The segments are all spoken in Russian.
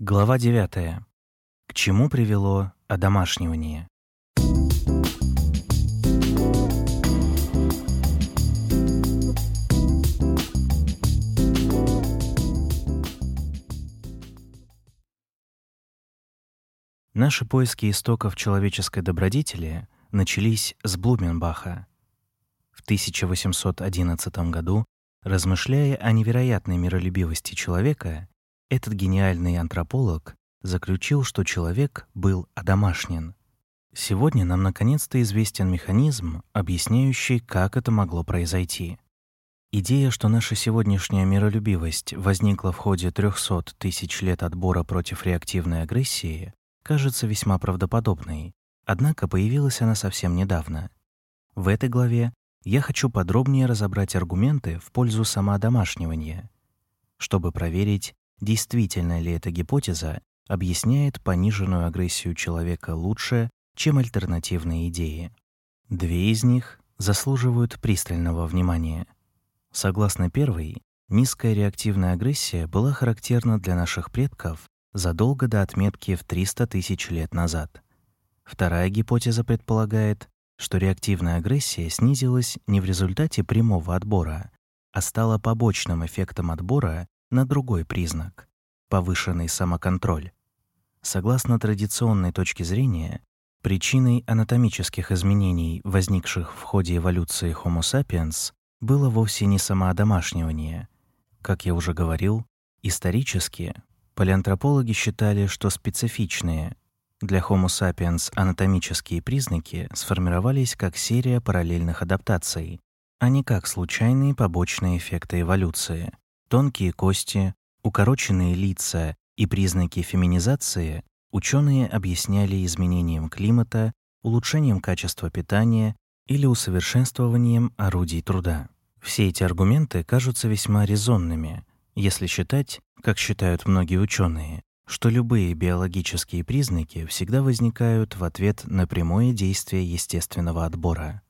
Глава 9. К чему привело одомашнивание? Наши поиски истоков человеческой добродетели начались с Блуменбаха. В 1811 году, размышляя о невероятной миролюбивости человека, этот гениальный антрополог заключил, что человек был одомашнен. Сегодня нам наконец-то известен механизм, объясняющий, как это могло произойти. Идея, что наша сегодняшняя миролюбивость возникла в ходе 300 тысяч лет отбора против реактивной агрессии, кажется весьма правдоподобной, однако появилась она совсем недавно. В этой главе я хочу подробнее разобрать аргументы в пользу самоодомашнивания, чтобы проверить, действительно ли эта гипотеза объясняет пониженную агрессию человека лучше, чем альтернативные идеи. Две из них заслуживают пристального внимания. Согласно первой, низкая реактивная агрессия была характерна для наших предков задолго до отметки в 300 тысяч лет назад. Вторая гипотеза предполагает, что реактивная агрессия снизилась не в результате прямого отбора, а стала побочным эффектом отбора на другой признак — повышенный самоконтроль. Согласно традиционной точке зрения, причиной анатомических изменений, возникших в ходе эволюции Homo sapiens, было вовсе не самоодомашнивание. Как я уже говорил, исторически палеантропологи считали, что специфичные для Homo sapiens анатомические признаки сформировались как серия параллельных адаптаций, а не как случайные побочные эффекты эволюции. Тонкие кости, укороченные лица и признаки феминизации ученые объясняли изменением климата, улучшением качества питания или усовершенствованием орудий труда. Все эти аргументы кажутся весьма резонными, если считать, как считают многие ученые, что любые биологические признаки всегда возникают в ответ на прямое действие естественного отбора.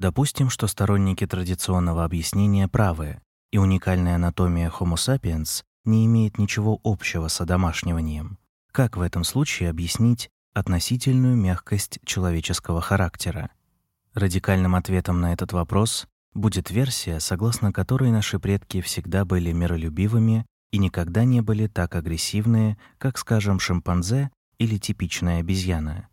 Допустим, что сторонники традиционного объяснения правы, и уникальная анатомия Homo sapiens не имеет ничего общего с одомашниванием. Как в этом случае объяснить относительную мягкость человеческого характера? Радикальным ответом на этот вопрос будет версия, согласно которой наши предки всегда были миролюбивыми и никогда не были так агрессивны, как, скажем, шимпанзе или типичная обезьяна.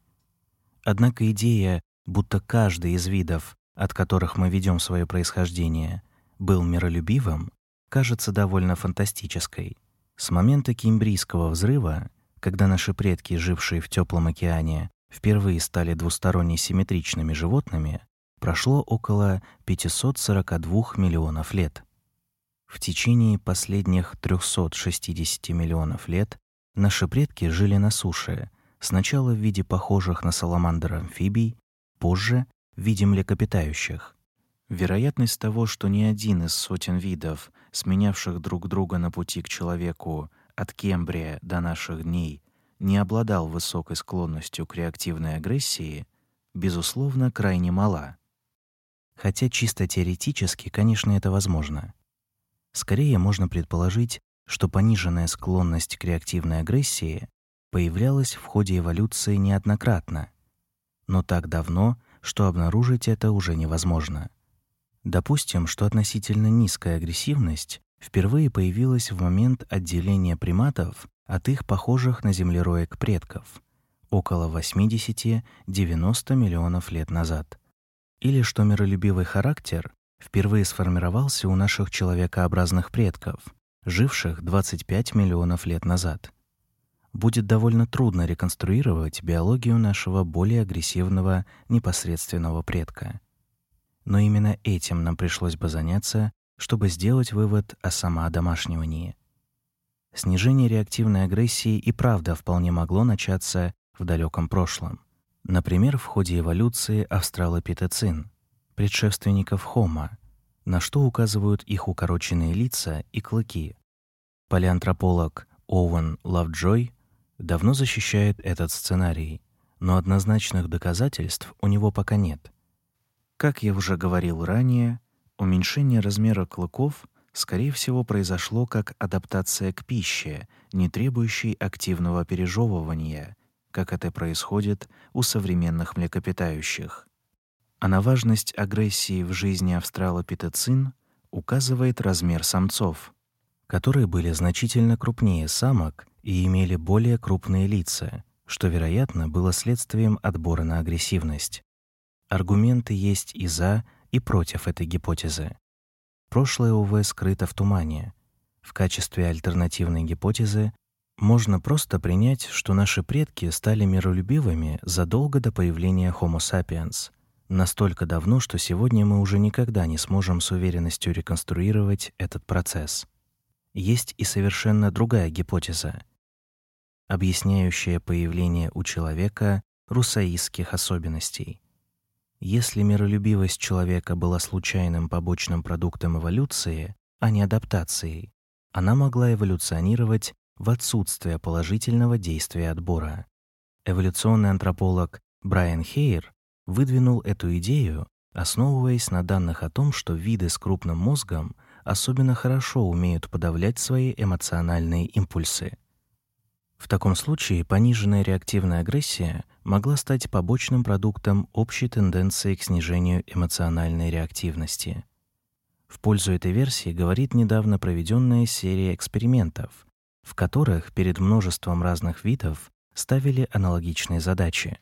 Однако идея, будто каждый из видов, от которых мы ведем свое происхождение, был миролюбивым, кажется довольно фантастической. С момента Кембрийского взрыва, когда наши предки, жившие в теплом океане, впервые стали двусторонне симметричными животными, прошло около 542 миллионов лет. В течение последних 360 миллионов лет наши предки жили на суше, сначала в виде похожих на саламандр амфибий, позже в виде млекопитающих. Вероятность того, что ни один из сотен видов, сменявших друг друга на пути к человеку от Кембрия до наших дней, не обладал высокой склонностью к реактивной агрессии, безусловно, крайне мала. Хотя чисто теоретически, конечно, это возможно. Скорее можно предположить, что пониженная склонность к реактивной агрессии появлялась в ходе эволюции неоднократно, но так давно, что обнаружить это уже невозможно. Допустим, что относительно низкая агрессивность впервые появилась в момент отделения приматов от их похожих на землероек предков около 80-90 миллионов лет назад. Или что миролюбивый характер впервые сформировался у наших человекообразных предков, живших 25 миллионов лет назад. Будет довольно трудно реконструировать биологию нашего более агрессивного непосредственного предка но именно этим нам пришлось бы заняться, чтобы сделать вывод о самоодомашнивании. Снижение реактивной агрессии и правда вполне могло начаться в далеком прошлом. Например, в ходе эволюции австралопитецин, предшественников Homo, на что указывают их укороченные лица и клыки. Палеантрополог Оуэн Лавджой давно защищает этот сценарий, но однозначных доказательств у него пока нет. Как я уже говорил ранее, уменьшение размера клыков скорее всего, произошло как адаптация к пище, не требующей активного пережевывания, как это происходит у современных млекопитающих. А на важность агрессии в жизни австралопитецин указывает размер самцов, которые были значительно крупнее самок и имели более крупные лица, что, вероятно, было следствием отбора на агрессивность. Аргументы есть и за, и против этой гипотезы. Прошлое, увы, скрыто в тумане. В качестве альтернативной гипотезы можно просто принять, что наши предки стали миролюбивыми задолго до появления Homo sapiens, настолько давно, что сегодня мы уже никогда не сможем с уверенностью реконструировать этот процесс. Есть и совершенно другая гипотеза, объясняющая появление у человека русаистских особенностей. Если миролюбивость человека была случайным побочным продуктом эволюции, а не адаптацией, она могла эволюционировать в отсутствие положительного действия отбора. Эволюционный антрополог Брайан Хейер выдвинул эту идею, основываясь на данных о том, что виды с крупным мозгом особенно хорошо умеют подавлять свои эмоциональные импульсы. В таком случае пониженная реактивная агрессия могла стать побочным продуктом общей тенденции к снижению эмоциональной реактивности. В пользу этой версии говорит недавно проведенная серия экспериментов, в которых перед множеством разных видов ставили аналогичные задачи.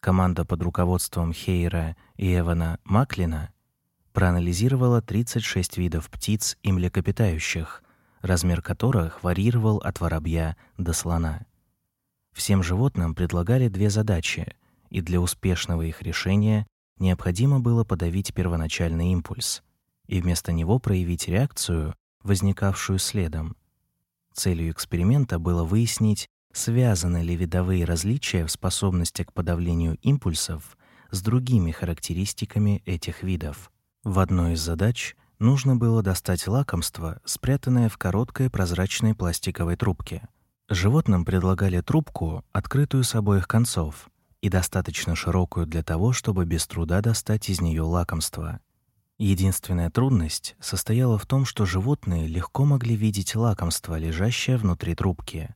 Команда под руководством Хейера и Эвана Маклина проанализировала 36 видов птиц и млекопитающих, размер которых варьировал от воробья до слона. Всем животным предлагали две задачи, и для успешного их решения необходимо было подавить первоначальный импульс и вместо него проявить реакцию, возникавшую следом. Целью эксперимента было выяснить, связаны ли видовые различия в способности к подавлению импульсов с другими характеристиками этих видов. В одной из задач нужно было достать лакомство, спрятанное в короткой прозрачной пластиковой трубке. Животным предлагали трубку, открытую с обоих концов, и достаточно широкую для того, чтобы без труда достать из нее лакомство. Единственная трудность состояла в том, что животные легко могли видеть лакомство, лежащее внутри трубки.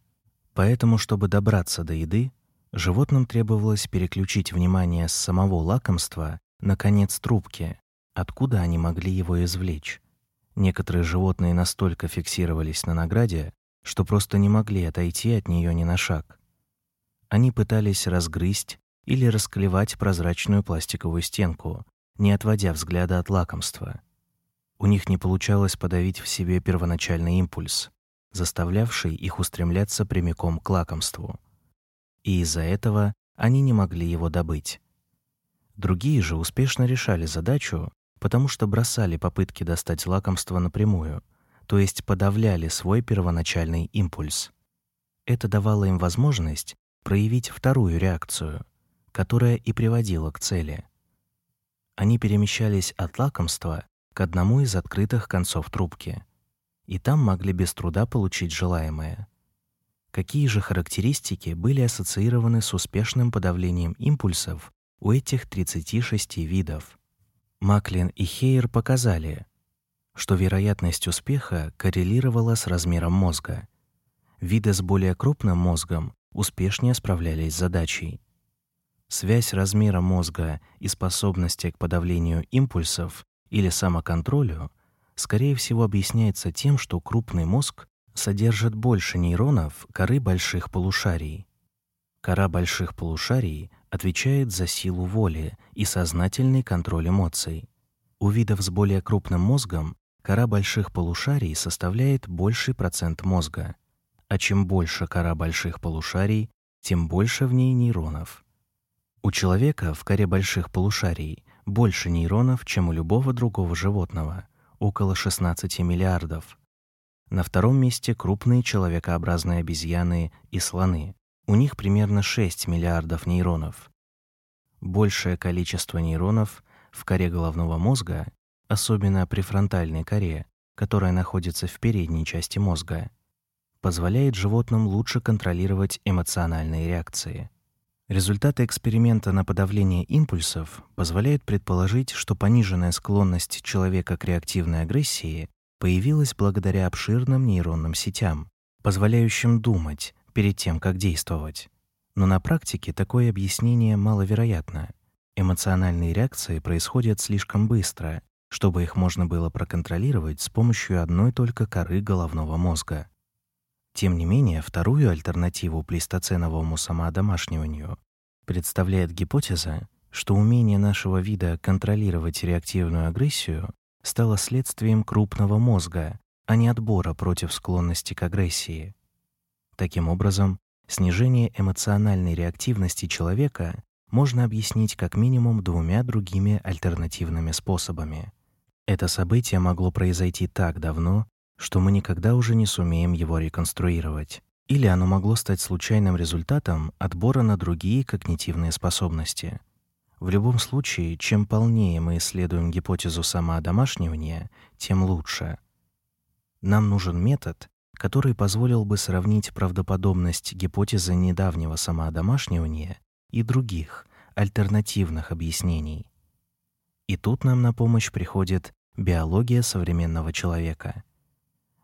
Поэтому, чтобы добраться до еды, животным требовалось переключить внимание с самого лакомства на конец трубки, откуда они могли его извлечь. Некоторые животные настолько фиксировались на награде, что просто не могли отойти от нее ни на шаг. Они пытались разгрызть или расклевать прозрачную пластиковую стенку, не отводя взгляда от лакомства. У них не получалось подавить в себе первоначальный импульс, заставлявший их устремляться прямиком к лакомству. И из-за этого они не могли его добыть. Другие же успешно решали задачу, потому что бросали попытки достать лакомство напрямую, то есть подавляли свой первоначальный импульс. Это давало им возможность проявить вторую реакцию, которая и приводила к цели. Они перемещались от лакомства к одному из открытых концов трубки, и там могли без труда получить желаемое. Какие же характеристики были ассоциированы с успешным подавлением импульсов у этих 36 видов? Маклин и Хейер показали, что вероятность успеха коррелировала с размером мозга. Виды с более крупным мозгом успешнее справлялись с задачей. Связь размера мозга и способности к подавлению импульсов или самоконтролю скорее всего объясняется тем, что крупный мозг содержит больше нейронов коры больших полушарий. Кора больших полушарий отвечает за силу воли и сознательный контроль эмоций. У видов с более крупным мозгом кора больших полушарий составляет больший процент мозга, а чем больше кора больших полушарий, тем больше в ней нейронов. У человека в коре больших полушарий больше нейронов, чем у любого другого животного, около 16 миллиардов. На втором месте крупные человекообразные обезьяны и слоны, у них примерно 6 миллиардов нейронов. Большее количество нейронов в коре головного мозга, особенно префронтальной коре, которая находится в передней части мозга, позволяет животным лучше контролировать эмоциональные реакции. Результаты эксперимента на подавление импульсов позволяют предположить, что пониженная склонность человека к реактивной агрессии появилась благодаря обширным нейронным сетям, позволяющим думать перед тем, как действовать. Но на практике такое объяснение маловероятно. Эмоциональные реакции происходят слишком быстро, чтобы их можно было проконтролировать с помощью одной только коры головного мозга. Тем не менее, вторую альтернативу плейстоценовому самоодомашниванию представляет гипотеза, что умение нашего вида контролировать реактивную агрессию стало следствием крупного мозга, а не отбора против склонности к агрессии. Таким образом, снижение эмоциональной реактивности человека можно объяснить как минимум двумя другими альтернативными способами. Это событие могло произойти так давно, что мы никогда уже не сумеем его реконструировать. Или оно могло стать случайным результатом отбора на другие когнитивные способности. В любом случае, чем полнее мы исследуем гипотезу самоодомашнивания, тем лучше. Нам нужен метод, который позволил бы сравнить правдоподобность гипотезы недавнего самоодомашнивания и других, альтернативных объяснений. И тут нам на помощь приходит биология современного человека.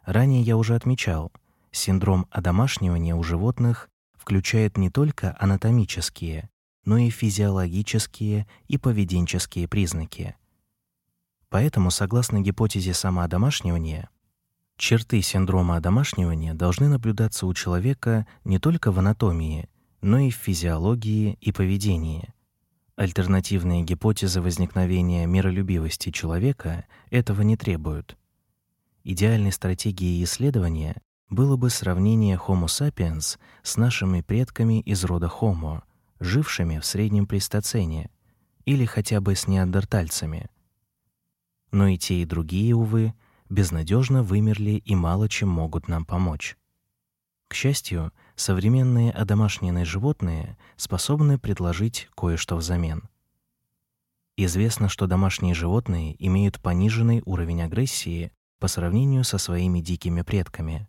Ранее я уже отмечал, синдром одомашнивания у животных включает не только анатомические, но и физиологические и поведенческие признаки. Поэтому, согласно гипотезе самоодомашнивания, черты синдрома одомашнивания должны наблюдаться у человека не только в анатомии, но и в физиологии и поведении. Альтернативные гипотезы возникновения миролюбивости человека этого не требуют. Идеальной стратегией исследования было бы сравнение Homo sapiens с нашими предками из рода Homo, жившими в среднем плейстоцене, или хотя бы с неандертальцами. Но и те, и другие, увы, безнадежно вымерли и мало чем могут нам помочь. К счастью, современные одомашненные животные способны предложить кое-что взамен. Известно, что домашние животные имеют пониженный уровень агрессии по сравнению со своими дикими предками.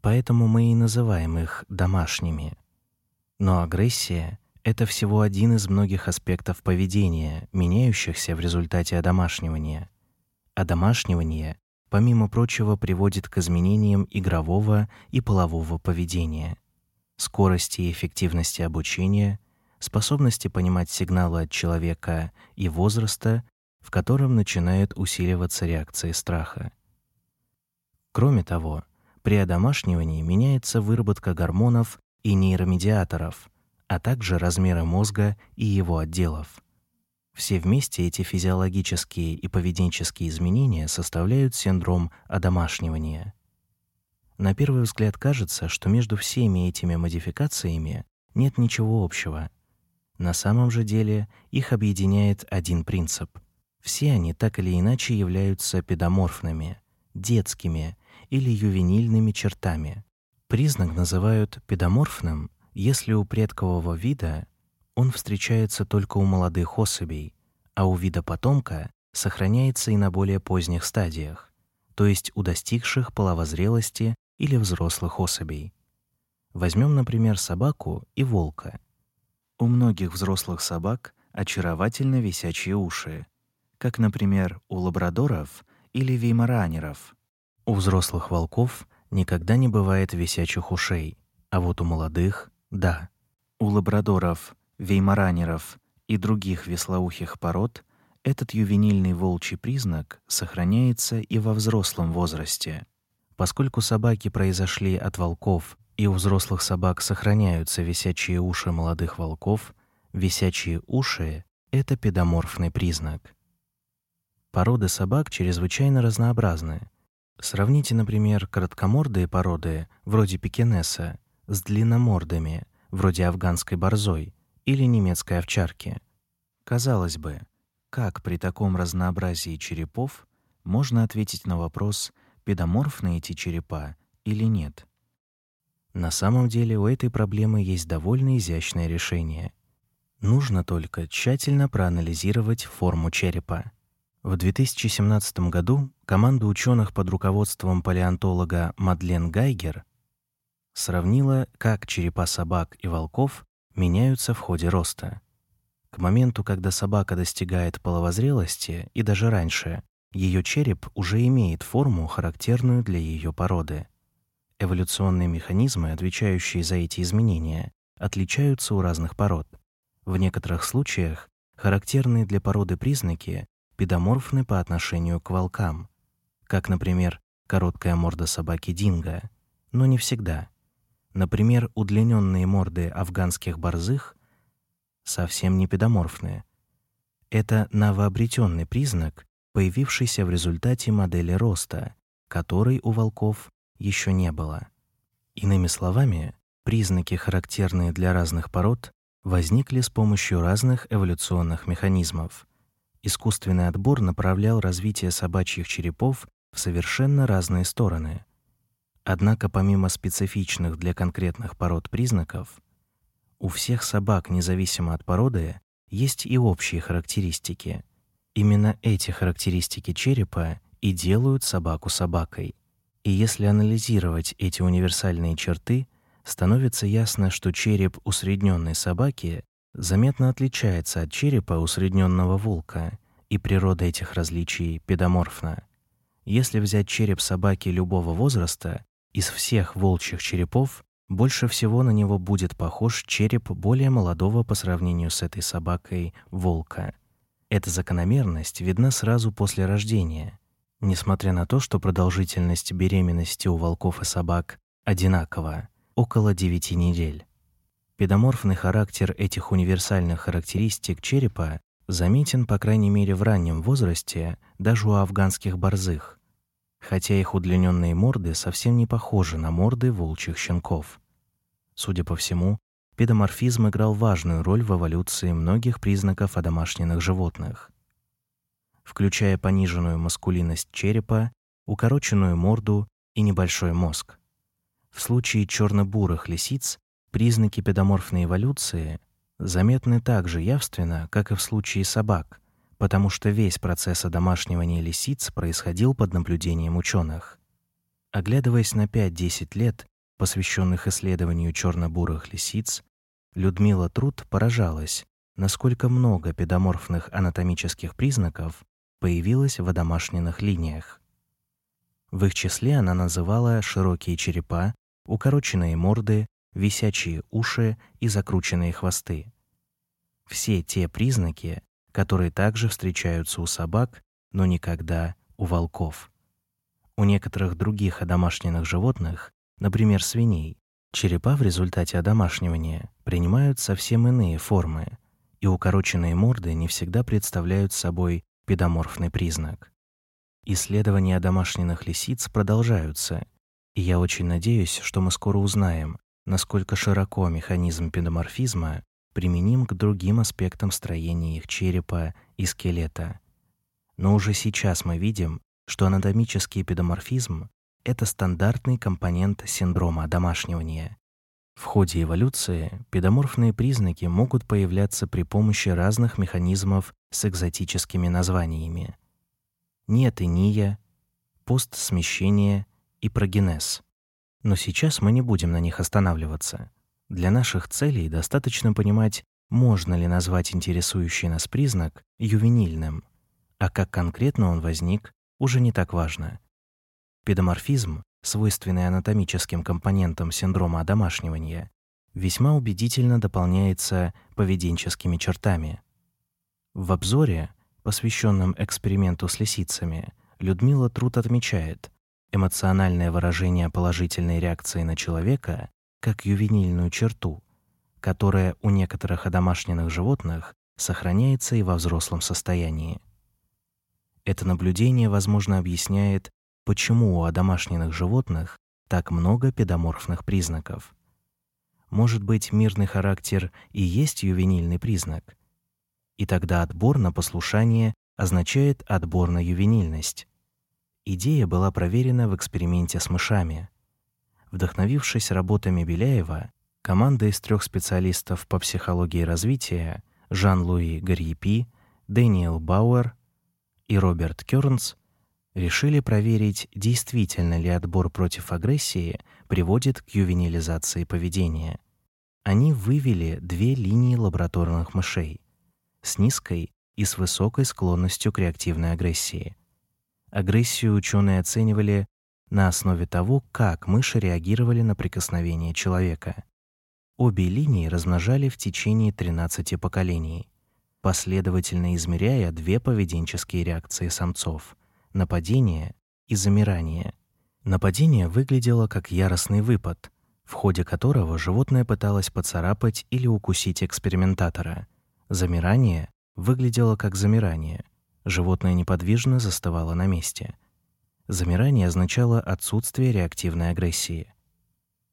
Поэтому мы и называем их домашними. Но агрессия это всего один из многих аспектов поведения, меняющихся в результате одомашнивания. Одомашнивание, помимо прочего, приводит к изменениям игрового и полового поведения, скорости и эффективности обучения, способности понимать сигналы от человека и возраста, в котором начинают усиливаться реакции страха. Кроме того, при одомашнивании меняется выработка гормонов и нейромедиаторов, а также размеры мозга и его отделов. Все вместе эти физиологические и поведенческие изменения составляют синдром одомашнивания. На первый взгляд кажется, что между всеми этими модификациями нет ничего общего. На самом же деле их объединяет один принцип. Все они так или иначе являются педоморфными, детскими или ювенильными чертами. Признак называют педоморфным, если у предкового вида он встречается только у молодых особей, а у вида потомка сохраняется и на более поздних стадиях, то есть у достигших половозрелости или взрослых особей. Возьмем, например, собаку и волка. У многих взрослых собак очаровательно висячие уши, как, например, у лабрадоров или веймаранеров. У взрослых волков никогда не бывает висячих ушей, а вот у молодых — да. У лабрадоров, веймаранеров и других веслоухих пород этот ювенильный волчий признак сохраняется и во взрослом возрасте. Поскольку собаки произошли от волков, и у взрослых собак сохраняются висячие уши молодых волков, висячие уши — это педоморфный признак. Породы собак чрезвычайно разнообразны, Сравните, например, короткомордые породы, вроде пекинеса, с длинномордыми, вроде афганской борзой или немецкой овчарки. Казалось бы, как при таком разнообразии черепов можно ответить на вопрос, педоморфны эти черепа или нет? На самом деле у этой проблемы есть довольно изящное решение. Нужно только тщательно проанализировать форму черепа. В 2017 году команда ученых под руководством палеонтолога Мадлен Гайгер сравнила, как черепа собак и волков меняются в ходе роста. К моменту, когда собака достигает половозрелости и даже раньше, ее череп уже имеет форму, характерную для ее породы. Эволюционные механизмы, отвечающие за эти изменения, отличаются у разных пород. В некоторых случаях характерные для породы признаки педоморфны по отношению к волкам, как, например, короткая морда собаки динго, но не всегда. Например, удлиненные морды афганских борзых совсем не педоморфные. Это новообретенный признак, появившийся в результате модели роста, которой у волков еще не было. Иными словами, признаки, характерные для разных пород, возникли с помощью разных эволюционных механизмов. Искусственный отбор направлял развитие собачьих черепов в совершенно разные стороны. Однако помимо специфичных для конкретных пород признаков, у всех собак, независимо от породы, есть и общие характеристики. Именно эти характеристики черепа и делают собаку собакой. И если анализировать эти универсальные черты, становится ясно, что череп усредненной собаки заметно отличается от черепа усредненного волка, и природа этих различий педоморфна. Если взять череп собаки любого возраста, из всех волчьих черепов больше всего на него будет похож череп более молодого по сравнению с этой собакой волка. Эта закономерность видна сразу после рождения, несмотря на то, что продолжительность беременности у волков и собак одинакова около 9 недель. Педоморфный характер этих универсальных характеристик черепа заметен, по крайней мере, в раннем возрасте даже у афганских борзых, хотя их удлиненные морды совсем не похожи на морды волчьих щенков. Судя по всему, педоморфизм играл важную роль в эволюции многих признаков одомашненных животных, включая пониженную маскулинность черепа, укороченную морду и небольшой мозг. В случае черно-бурых лисиц признаки педоморфной эволюции заметны так же явственно, как и в случае собак — потому что весь процесс одомашнивания лисиц происходил под наблюдением ученых. Оглядываясь на 5-10 лет, посвященных исследованию черно-бурых лисиц, Людмила Труд поражалась, насколько много педоморфных анатомических признаков появилось в одомашненных линиях. В их числе она называла широкие черепа, укороченные морды, висячие уши и закрученные хвосты. Все те признаки, которые также встречаются у собак, но никогда у волков. У некоторых других одомашненных животных, например, свиней, черепа в результате одомашнивания принимают совсем иные формы, и укороченные морды не всегда представляют собой педоморфный признак. Исследования одомашненных лисиц продолжаются, и я очень надеюсь, что мы скоро узнаем, насколько широко механизм педоморфизма применим к другим аспектам строения их черепа и скелета. Но уже сейчас мы видим, что анатомический педоморфизм — это стандартный компонент синдрома одомашнивания. В ходе эволюции педоморфные признаки могут появляться при помощи разных механизмов с экзотическими названиями. Неотения, постсмещение и прогенез. Но сейчас мы не будем на них останавливаться. Для наших целей достаточно понимать, можно ли назвать интересующий нас признак ювенильным, а как конкретно он возник, уже не так важно. Педоморфизм, свойственный анатомическим компонентам синдрома одомашнивания, весьма убедительно дополняется поведенческими чертами. В обзоре, посвященном эксперименту с лисицами, Людмила Труд отмечает, эмоциональное выражение положительной реакции на человека как ювенильную черту, которая у некоторых одомашненных животных сохраняется и во взрослом состоянии. Это наблюдение, возможно, объясняет, почему у одомашненных животных так много педоморфных признаков. Может быть, мирный характер и есть ювенильный признак? И тогда отбор на послушание означает отбор на ювенильность. Идея была проверена в эксперименте с мышами. Вдохновившись работами Беляева, команда из трех специалистов по психологии развития Жан-Луи Гарьепи, Дэниел Бауэр и Роберт Кёрнс решили проверить, действительно ли отбор против агрессии приводит к ювенилизации поведения. Они вывели две линии лабораторных мышей с низкой и с высокой склонностью к реактивной агрессии. Агрессию ученые оценивали на основе того, как мыши реагировали на прикосновение человека. Обе линии размножали в течение 13 поколений, последовательно измеряя две поведенческие реакции самцов — нападение и замирание. Нападение выглядело как яростный выпад, в ходе которого животное пыталось поцарапать или укусить экспериментатора. Замирание выглядело как замирание. Животное неподвижно застывало на месте — Замирание означало отсутствие реактивной агрессии.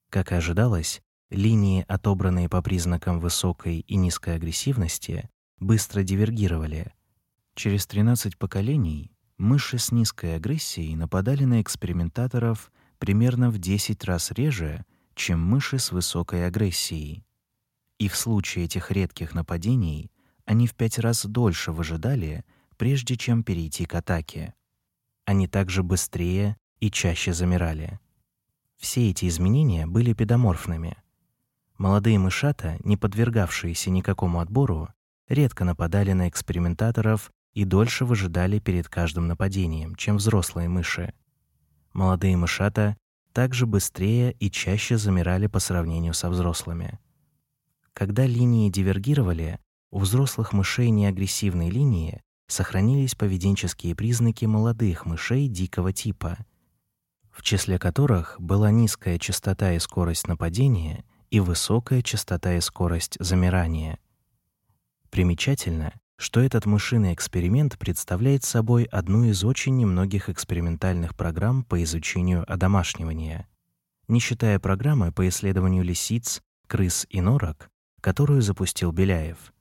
Как и ожидалось, линии, отобранные по признакам высокой и низкой агрессивности, быстро дивергировали. Через 13 поколений мыши с низкой агрессией нападали на экспериментаторов примерно в 10 раз реже, чем мыши с высокой агрессией. И в случае этих редких нападений они в 5 раз дольше выжидали, прежде чем перейти к атаке они также быстрее и чаще замирали. Все эти изменения были педоморфными. Молодые мышата, не подвергавшиеся никакому отбору, редко нападали на экспериментаторов и дольше выжидали перед каждым нападением, чем взрослые мыши. Молодые мышата также быстрее и чаще замирали по сравнению со взрослыми. Когда линии дивергировали, у взрослых мышей неагрессивной линии сохранились поведенческие признаки молодых мышей дикого типа, в числе которых была низкая частота и скорость нападения и высокая частота и скорость замирания. Примечательно, что этот мышиный эксперимент представляет собой одну из очень немногих экспериментальных программ по изучению одомашнивания, не считая программы по исследованию лисиц, крыс и норок, которую запустил Беляев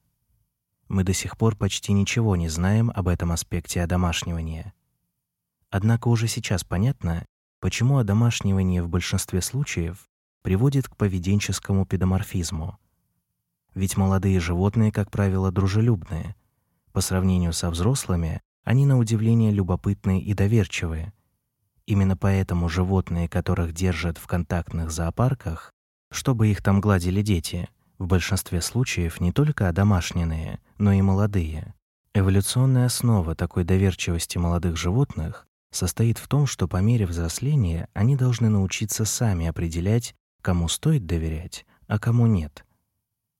мы до сих пор почти ничего не знаем об этом аспекте одомашнивания. Однако уже сейчас понятно, почему одомашнивание в большинстве случаев приводит к поведенческому педоморфизму. Ведь молодые животные, как правило, дружелюбные. По сравнению со взрослыми, они на удивление любопытные и доверчивые. Именно поэтому животные, которых держат в контактных зоопарках, чтобы их там гладили дети, в большинстве случаев не только одомашненные, но и молодые. Эволюционная основа такой доверчивости молодых животных состоит в том, что по мере взросления они должны научиться сами определять, кому стоит доверять, а кому нет.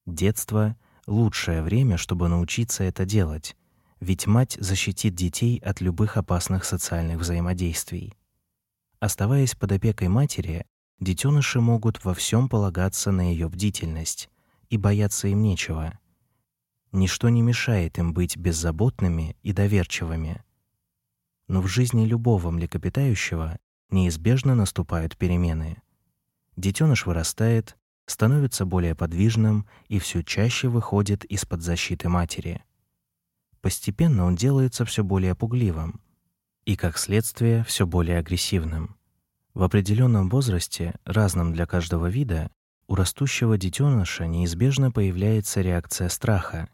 Детство — лучшее время, чтобы научиться это делать, ведь мать защитит детей от любых опасных социальных взаимодействий. Оставаясь под опекой матери, детеныши могут во всем полагаться на ее бдительность, и бояться им нечего. Ничто не мешает им быть беззаботными и доверчивыми. Но в жизни любого млекопитающего неизбежно наступают перемены. Детеныш вырастает, становится более подвижным и все чаще выходит из-под защиты матери. Постепенно он делается все более пугливым и, как следствие, все более агрессивным. В определенном возрасте, разном для каждого вида, у растущего детеныша неизбежно появляется реакция страха.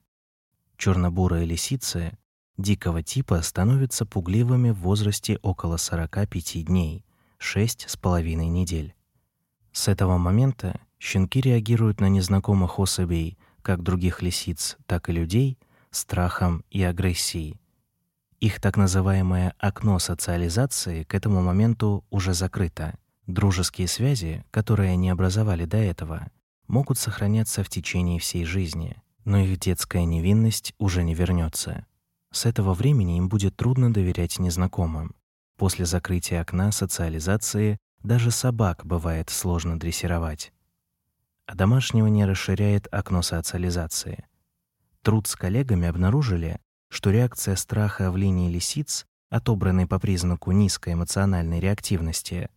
Чернобурые лисицы дикого типа становятся пугливыми в возрасте около 45 дней, 6 с половиной недель. С этого момента щенки реагируют на незнакомых особей, как других лисиц, так и людей, страхом и агрессией. Их так называемое окно социализации к этому моменту уже закрыто. Дружеские связи, которые они образовали до этого, могут сохраняться в течение всей жизни, но их детская невинность уже не вернется. С этого времени им будет трудно доверять незнакомым. После закрытия окна социализации даже собак бывает сложно дрессировать. А домашнего расширяет окно социализации. Труд с коллегами обнаружили, что реакция страха в линии лисиц, отобранной по признаку низкой эмоциональной реактивности,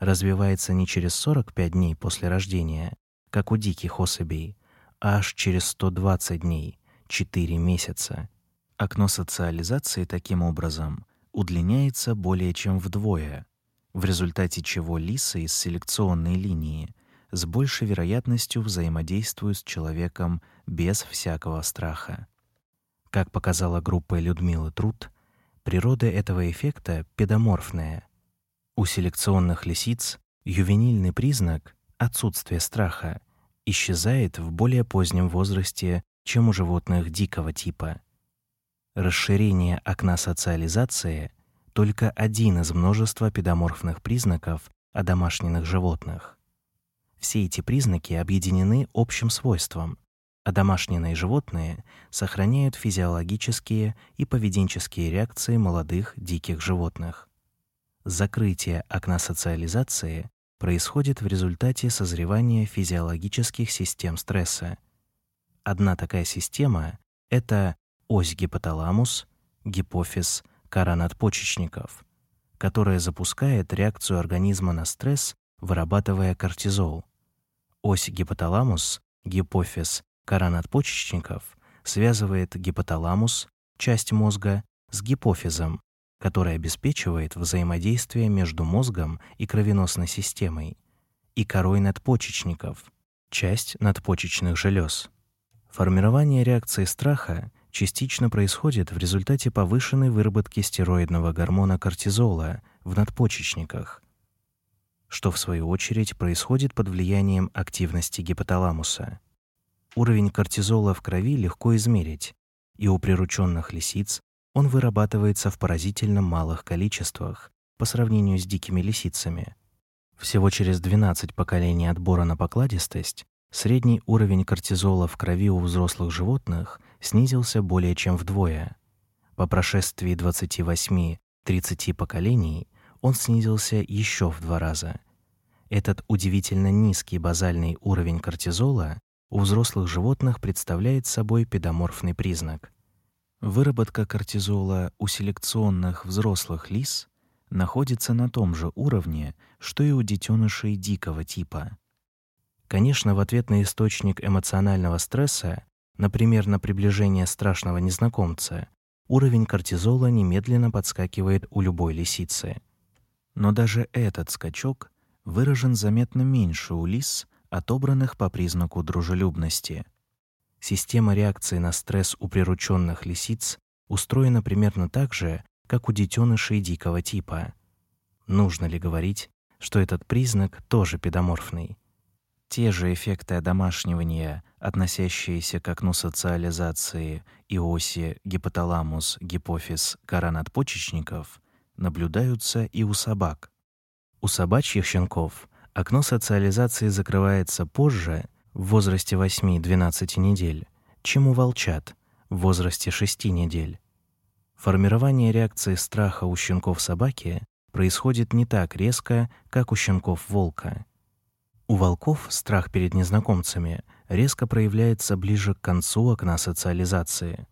развивается не через 45 дней после рождения, как у диких особей, а аж через 120 дней, 4 месяца. Окно социализации таким образом удлиняется более чем вдвое, в результате чего лисы из селекционной линии с большей вероятностью взаимодействуют с человеком без всякого страха. Как показала группа Людмилы Труд, природа этого эффекта педоморфная — у селекционных лисиц ювенильный признак отсутствие страха исчезает в более позднем возрасте, чем у животных дикого типа. Расширение окна социализации, то только один из множества педоморфных признаков одомашненных животных. Все эти признаки объединены общим свойством. Одомашненные животные сохраняют физиологические и поведенческие реакции молодых диких животных. Закрытие окна социализации происходит в результате созревания физиологических систем стресса. Одна такая система — это ось гипоталамус, гипофиз, кора надпочечников, которая запускает реакцию организма на стресс, вырабатывая кортизол. Ось гипоталамус, гипофиз, кора надпочечников связывает гипоталамус, часть мозга, с гипофизом, который обеспечивает взаимодействие между мозгом и кровеносной системой, и корой надпочечников, часть надпочечных желез. Формирование реакции страха частично происходит в результате повышенной выработки стероидного гормона кортизола в надпочечниках, что в свою очередь происходит под влиянием активности гипоталамуса. Уровень кортизола в крови легко измерить, и у прирученных лисиц он вырабатывается в поразительно малых количествах по сравнению с дикими лисицами. Всего через 12 поколений отбора на покладистость Средний уровень кортизола в крови у взрослых животных снизился более чем вдвое. По прошествии 28-30 поколений он снизился еще в два раза. Этот удивительно низкий базальный уровень кортизола у взрослых животных представляет собой педоморфный признак. Выработка кортизола у селекционных взрослых лис находится на том же уровне, что и у детенышей дикого типа. Конечно, в ответ на источник эмоционального стресса, например, на приближение страшного незнакомца, уровень кортизола немедленно подскакивает у любой лисицы. Но даже этот скачок выражен заметно меньше у лис, отобранных по признаку дружелюбности. Система реакции на стресс у прирученных лисиц устроена примерно так же, как у детенышей дикого типа. Нужно ли говорить, что этот признак тоже педоморфный? Те же эффекты одомашнивания, относящиеся к окну социализации и оси гипоталамус-гипофиз кора надпочечников, наблюдаются и у собак. У собачьих щенков окно социализации закрывается позже, в возрасте 8-12 недель, чем у волчат в возрасте 6 недель. Формирование реакции страха у щенков собаки происходит не так резко, как у щенков волка. У волков страх перед незнакомцами резко проявляется ближе к концу окна социализации.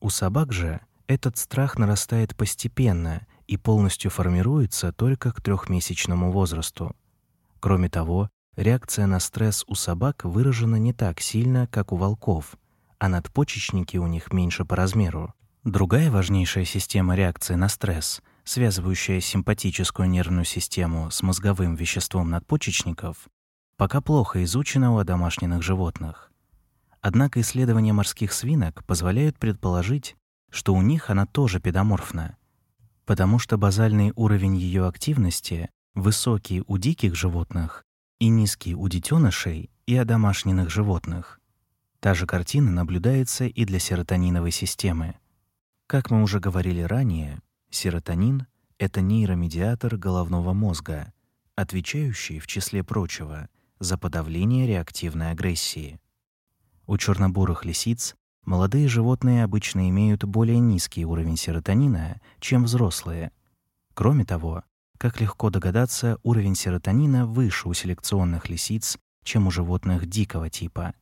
У собак же этот страх нарастает постепенно и полностью формируется только к трехмесячному возрасту. Кроме того, реакция на стресс у собак выражена не так сильно, как у волков, а надпочечники у них меньше по размеру. Другая важнейшая система реакции на стресс, связывающая симпатическую нервную систему с мозговым веществом надпочечников, пока плохо изучена у одомашненных животных. Однако исследования морских свинок позволяют предположить, что у них она тоже педоморфна, потому что базальный уровень ее активности высокий у диких животных и низкий у детенышей и одомашненных животных. Та же картина наблюдается и для серотониновой системы. Как мы уже говорили ранее, серотонин — это нейромедиатор головного мозга, отвечающий, в числе прочего, за подавление реактивной агрессии. У чернобурых лисиц молодые животные обычно имеют более низкий уровень серотонина, чем взрослые. Кроме того, как легко догадаться, уровень серотонина выше у селекционных лисиц, чем у животных дикого типа.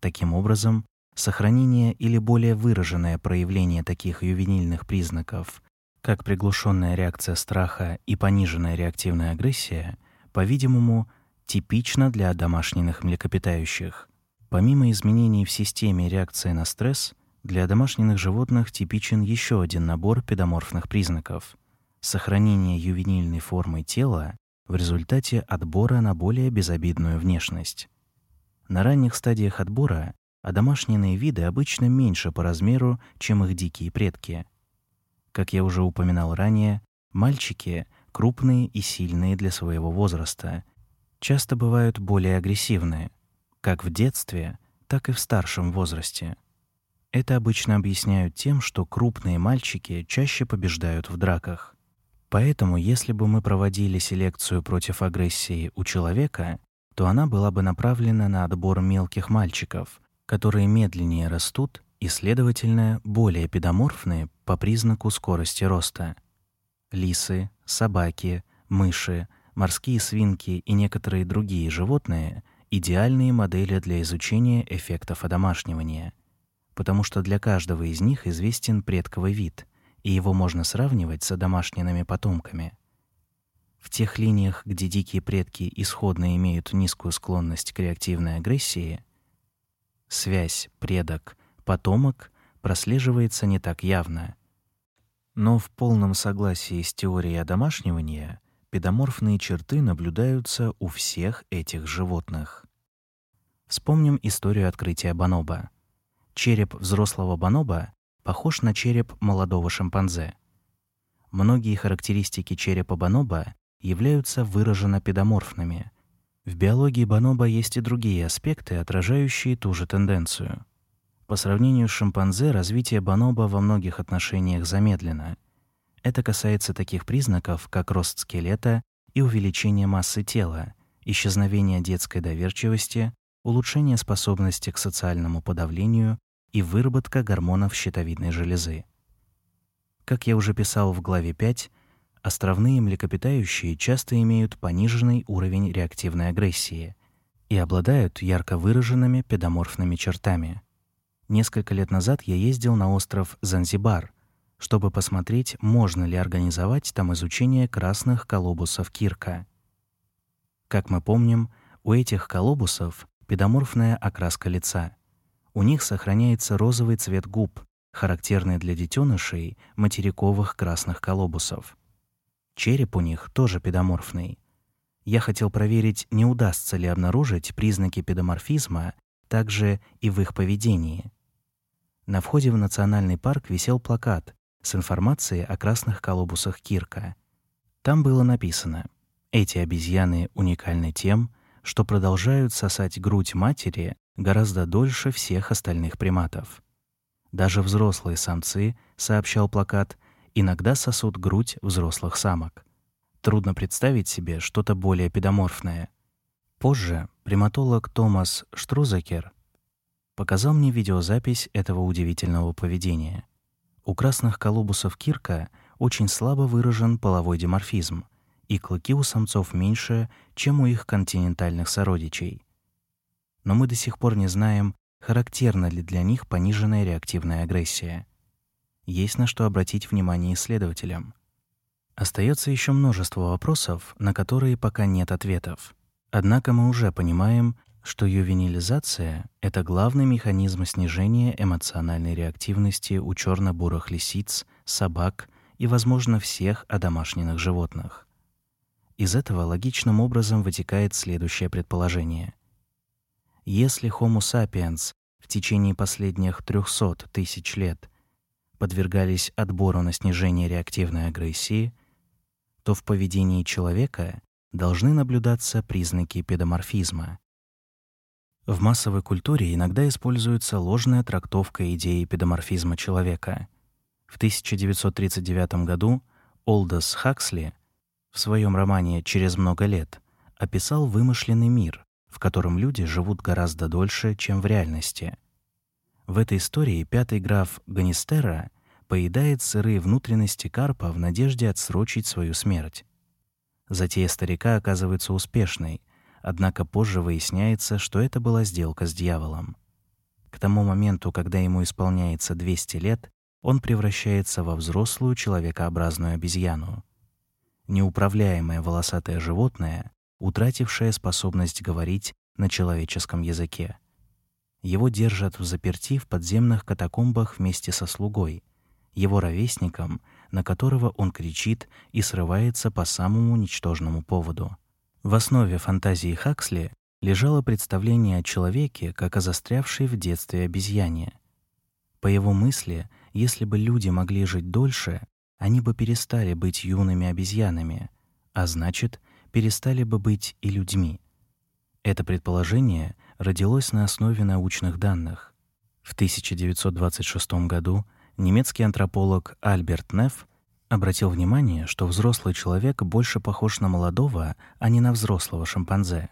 Таким образом, сохранение или более выраженное проявление таких ювенильных признаков, как приглушенная реакция страха и пониженная реактивная агрессия, по-видимому, типично для домашних млекопитающих. Помимо изменений в системе реакции на стресс, для домашних животных типичен еще один набор педоморфных признаков — сохранение ювенильной формы тела в результате отбора на более безобидную внешность. На ранних стадиях отбора одомашненные виды обычно меньше по размеру, чем их дикие предки. Как я уже упоминал ранее, мальчики — крупные и сильные для своего возраста часто бывают более агрессивные, как в детстве, так и в старшем возрасте. Это обычно объясняют тем, что крупные мальчики чаще побеждают в драках. Поэтому, если бы мы проводили селекцию против агрессии у человека, то она была бы направлена на отбор мелких мальчиков, которые медленнее растут и, следовательно, более педоморфные по признаку скорости роста. Лисы, собаки, мыши, морские свинки и некоторые другие животные — идеальные модели для изучения эффектов одомашнивания, потому что для каждого из них известен предковый вид, и его можно сравнивать с домашними потомками. В тех линиях, где дикие предки исходно имеют низкую склонность к реактивной агрессии, связь предок-потомок прослеживается не так явно. Но в полном согласии с теорией одомашнивания педоморфные черты наблюдаются у всех этих животных. Вспомним историю открытия бонобо. Череп взрослого бонобо похож на череп молодого шимпанзе. Многие характеристики черепа бонобо являются выраженно педоморфными. В биологии бонобо есть и другие аспекты, отражающие ту же тенденцию. По сравнению с шимпанзе, развитие бонобо во многих отношениях замедлено. Это касается таких признаков, как рост скелета и увеличение массы тела, исчезновение детской доверчивости, улучшение способности к социальному подавлению и выработка гормонов щитовидной железы. Как я уже писал в главе 5, островные млекопитающие часто имеют пониженный уровень реактивной агрессии и обладают ярко выраженными педоморфными чертами. Несколько лет назад я ездил на остров Занзибар, чтобы посмотреть, можно ли организовать там изучение красных колобусов кирка. Как мы помним, у этих колобусов педоморфная окраска лица. У них сохраняется розовый цвет губ, характерный для детенышей материковых красных колобусов. Череп у них тоже педоморфный. Я хотел проверить, не удастся ли обнаружить признаки педоморфизма также и в их поведении. На входе в национальный парк висел плакат с информацией о красных колобусах Кирка. Там было написано: эти обезьяны уникальны тем, что продолжают сосать грудь матери гораздо дольше всех остальных приматов. Даже взрослые самцы, сообщал плакат, иногда сосут грудь взрослых самок. Трудно представить себе что-то более педоморфное. Позже приматолог Томас Штрузекер показал мне видеозапись этого удивительного поведения. У красных колобусов Кирка очень слабо выражен половой диморфизм — и клыки у самцов меньше, чем у их континентальных сородичей. Но мы до сих пор не знаем, характерна ли для них пониженная реактивная агрессия. Есть на что обратить внимание исследователям. Остается еще множество вопросов, на которые пока нет ответов. Однако мы уже понимаем, что ювенилизация — это главный механизм снижения эмоциональной реактивности у черно-бурых лисиц, собак и, возможно, всех одомашненных животных. Из этого логичным образом вытекает следующее предположение. Если Homo sapiens в течение последних 300 тысяч лет подвергались отбору на снижение реактивной агрессии, то в поведении человека должны наблюдаться признаки педоморфизма. В массовой культуре иногда используется ложная трактовка идеи педоморфизма человека. В 1939 году Олдос Хаксли в своем романе «Через много лет» описал вымышленный мир, в котором люди живут гораздо дольше, чем в реальности. В этой истории пятый граф Ганистера поедает сырые внутренности карпа в надежде отсрочить свою смерть. Затея старика оказывается успешной, однако позже выясняется, что это была сделка с дьяволом. К тому моменту, когда ему исполняется 200 лет, он превращается во взрослую человекообразную обезьяну неуправляемое волосатое животное, утратившее способность говорить на человеческом языке. Его держат в заперти в подземных катакомбах вместе со слугой, его ровесником, на которого он кричит и срывается по самому ничтожному поводу. В основе фантазии Хаксли лежало представление о человеке как о застрявшей в детстве обезьяне. По его мысли, если бы люди могли жить дольше, они бы перестали быть юными обезьянами, а значит, перестали бы быть и людьми. Это предположение родилось на основе научных данных. В 1926 году немецкий антрополог Альберт Неф обратил внимание, что взрослый человек больше похож на молодого, а не на взрослого шимпанзе.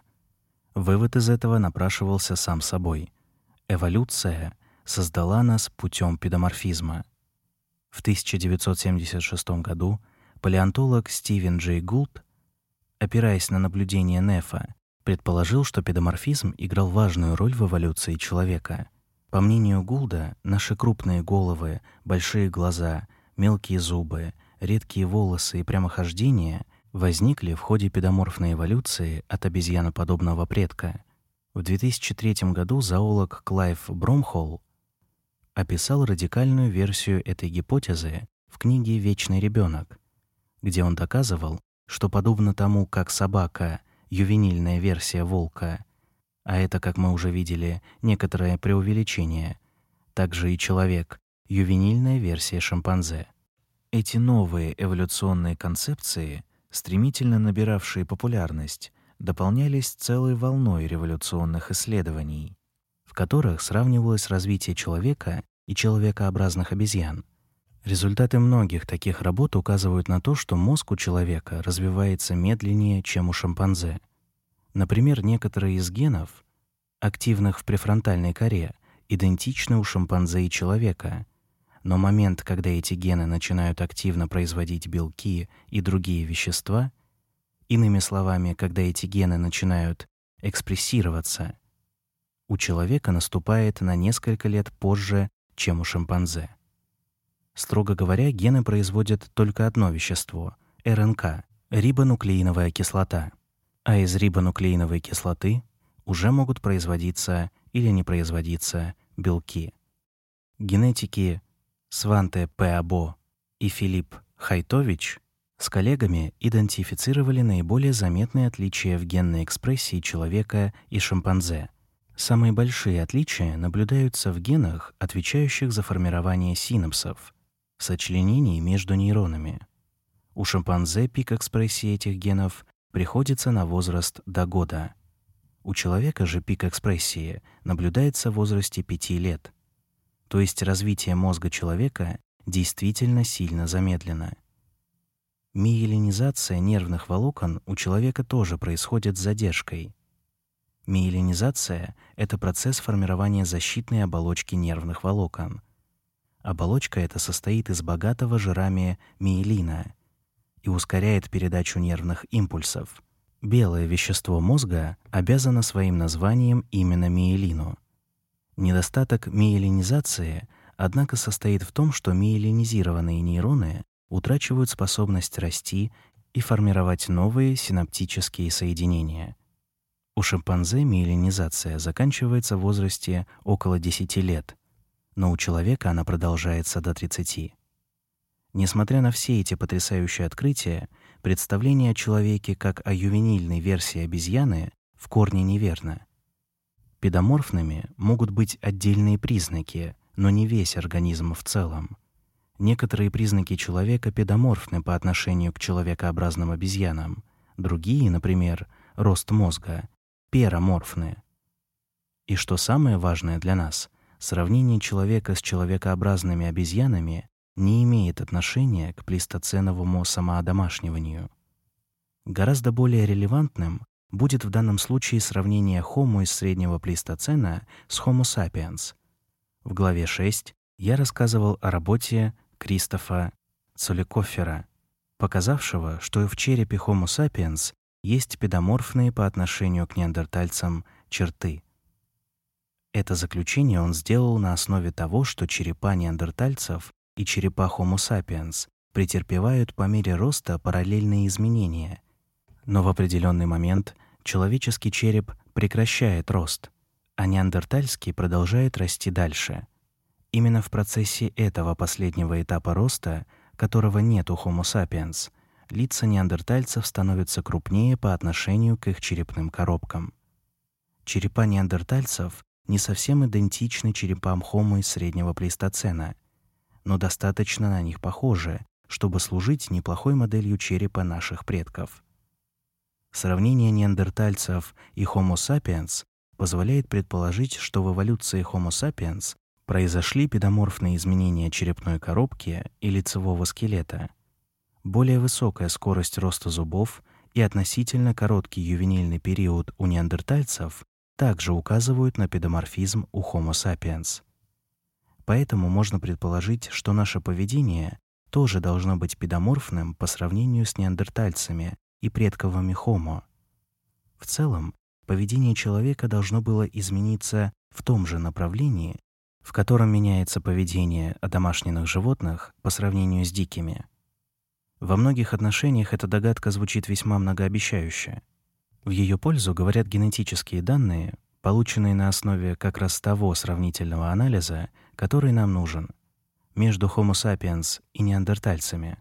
Вывод из этого напрашивался сам собой. Эволюция создала нас путем педоморфизма. В 1976 году палеонтолог Стивен Джей Гулд, опираясь на наблюдения Нефа, предположил, что педоморфизм играл важную роль в эволюции человека. По мнению Гулда, наши крупные головы, большие глаза, мелкие зубы, редкие волосы и прямохождения возникли в ходе педоморфной эволюции от обезьяноподобного предка. В 2003 году зоолог Клайв Бромхолл описал радикальную версию этой гипотезы в книге «Вечный ребенок», где он доказывал, что подобно тому, как собака — ювенильная версия волка, а это, как мы уже видели, некоторое преувеличение, также и человек — ювенильная версия шимпанзе. Эти новые эволюционные концепции, стремительно набиравшие популярность, дополнялись целой волной революционных исследований, в которых сравнивалось развитие человека и человекообразных обезьян. Результаты многих таких работ указывают на то, что мозг у человека развивается медленнее, чем у шимпанзе. Например, некоторые из генов, активных в префронтальной коре, идентичны у шимпанзе и человека. Но момент, когда эти гены начинают активно производить белки и другие вещества, Иными словами, когда эти гены начинают экспрессироваться, у человека наступает на несколько лет позже, чем у шимпанзе. Строго говоря, гены производят только одно вещество — РНК — рибонуклеиновая кислота. А из рибонуклеиновой кислоты уже могут производиться или не производиться белки. Генетики Сванте Пеабо и Филипп Хайтович с коллегами идентифицировали наиболее заметные отличия в генной экспрессии человека и шимпанзе. Самые большие отличия наблюдаются в генах, отвечающих за формирование синапсов, в сочленении между нейронами. У шимпанзе пик экспрессии этих генов приходится на возраст до года. У человека же пик экспрессии наблюдается в возрасте 5 лет. То есть развитие мозга человека действительно сильно замедлено. Миелинизация нервных волокон у человека тоже происходит с задержкой. Миелинизация — это процесс формирования защитной оболочки нервных волокон. Оболочка эта состоит из богатого жирами миелина и ускоряет передачу нервных импульсов. Белое вещество мозга обязано своим названием именно миелину. Недостаток миелинизации, однако, состоит в том, что миелинизированные нейроны утрачивают способность расти и формировать новые синаптические соединения. У шимпанзе миелинизация заканчивается в возрасте около 10 лет, но у человека она продолжается до 30. Несмотря на все эти потрясающие открытия, представление о человеке как о ювенильной версии обезьяны в корне неверно. Педоморфными могут быть отдельные признаки, но не весь организм в целом. Некоторые признаки человека педоморфны по отношению к человекообразным обезьянам, другие, например, рост мозга, пероморфны. И что самое важное для нас, сравнение человека с человекообразными обезьянами не имеет отношения к плейстоценовому самоодомашниванию. Гораздо более релевантным будет в данном случае сравнение Homo из среднего плейстоцена с Homo sapiens. В главе 6 я рассказывал о работе Кристофа Цоликофера, показавшего, что в черепе Homo sapiens есть педоморфные по отношению к неандертальцам черты. Это заключение он сделал на основе того, что черепа неандертальцев и черепа Homo sapiens претерпевают по мере роста параллельные изменения. Но в определенный момент человеческий череп прекращает рост, а неандертальский продолжает расти дальше — Именно в процессе этого последнего этапа роста, которого нет у Homo sapiens, лица неандертальцев становятся крупнее по отношению к их черепным коробкам. Черепа неандертальцев не совсем идентичны черепам Homo из среднего плейстоцена, но достаточно на них похожи, чтобы служить неплохой моделью черепа наших предков. Сравнение неандертальцев и Homo sapiens позволяет предположить, что в эволюции Homo sapiens произошли педоморфные изменения черепной коробки и лицевого скелета, более высокая скорость роста зубов и относительно короткий ювенильный период у неандертальцев также указывают на педоморфизм у Homo sapiens. Поэтому можно предположить, что наше поведение тоже должно быть педоморфным по сравнению с неандертальцами и предковыми Homo. В целом, поведение человека должно было измениться в том же направлении, в котором меняется поведение домашних животных по сравнению с дикими. Во многих отношениях эта догадка звучит весьма многообещающе. В ее пользу говорят генетические данные, полученные на основе как раз того сравнительного анализа, который нам нужен, между Homo sapiens и неандертальцами.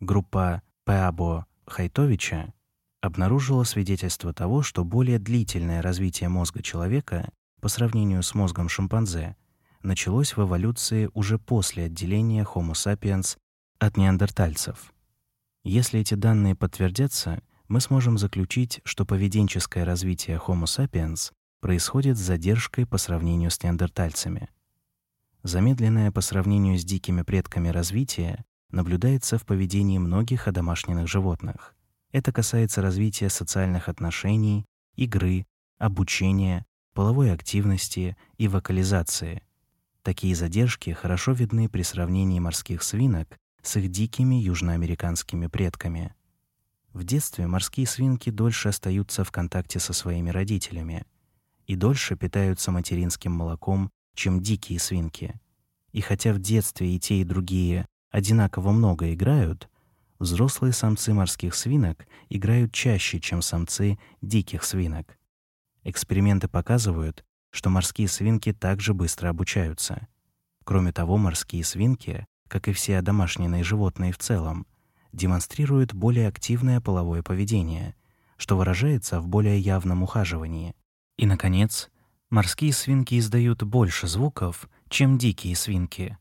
Группа Пеабо Хайтовича обнаружила свидетельство того, что более длительное развитие мозга человека по сравнению с мозгом шимпанзе началось в эволюции уже после отделения Homo sapiens от неандертальцев. Если эти данные подтвердятся, мы сможем заключить, что поведенческое развитие Homo sapiens происходит с задержкой по сравнению с неандертальцами. Замедленное по сравнению с дикими предками развитие наблюдается в поведении многих одомашненных животных. Это касается развития социальных отношений, игры, обучения, половой активности и вокализации. Такие задержки хорошо видны при сравнении морских свинок с их дикими южноамериканскими предками. В детстве морские свинки дольше остаются в контакте со своими родителями и дольше питаются материнским молоком, чем дикие свинки. И хотя в детстве и те, и другие одинаково много играют, взрослые самцы морских свинок играют чаще, чем самцы диких свинок. Эксперименты показывают, что морские свинки также быстро обучаются. Кроме того, морские свинки, как и все домашние животные в целом, демонстрируют более активное половое поведение, что выражается в более явном ухаживании. И наконец, морские свинки издают больше звуков, чем дикие свинки.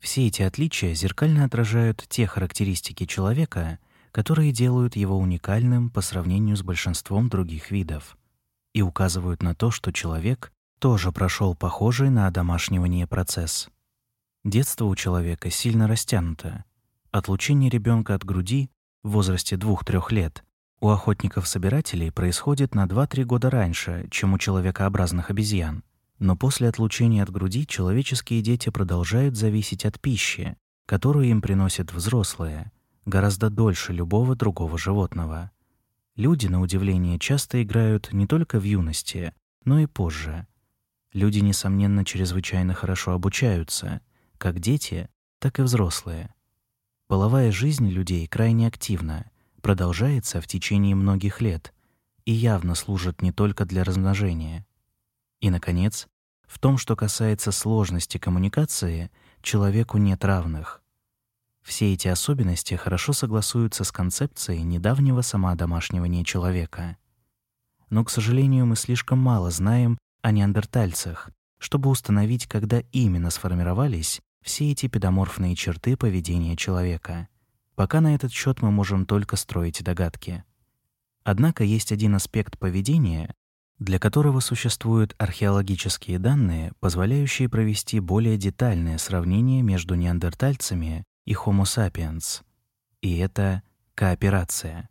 Все эти отличия зеркально отражают те характеристики человека, которые делают его уникальным по сравнению с большинством других видов и указывают на то, что человек тоже прошел похожий на одомашнивание процесс. Детство у человека сильно растянуто. Отлучение ребенка от груди в возрасте 2-3 лет у охотников-собирателей происходит на 2-3 года раньше, чем у человекообразных обезьян. Но после отлучения от груди человеческие дети продолжают зависеть от пищи, которую им приносят взрослые, гораздо дольше любого другого животного. Люди, на удивление, часто играют не только в юности, но и позже. Люди, несомненно, чрезвычайно хорошо обучаются, как дети, так и взрослые. Половая жизнь людей крайне активна, продолжается в течение многих лет и явно служит не только для размножения. И, наконец, в том, что касается сложности коммуникации, человеку нет равных. Все эти особенности хорошо согласуются с концепцией недавнего самоодомашнивания человека. Но, к сожалению, мы слишком мало знаем о неандертальцах, чтобы установить, когда именно сформировались все эти педоморфные черты поведения человека. Пока на этот счет мы можем только строить догадки. Однако есть один аспект поведения, для которого существуют археологические данные, позволяющие провести более детальное сравнение между неандертальцами и Homo sapiens. И это кооперация.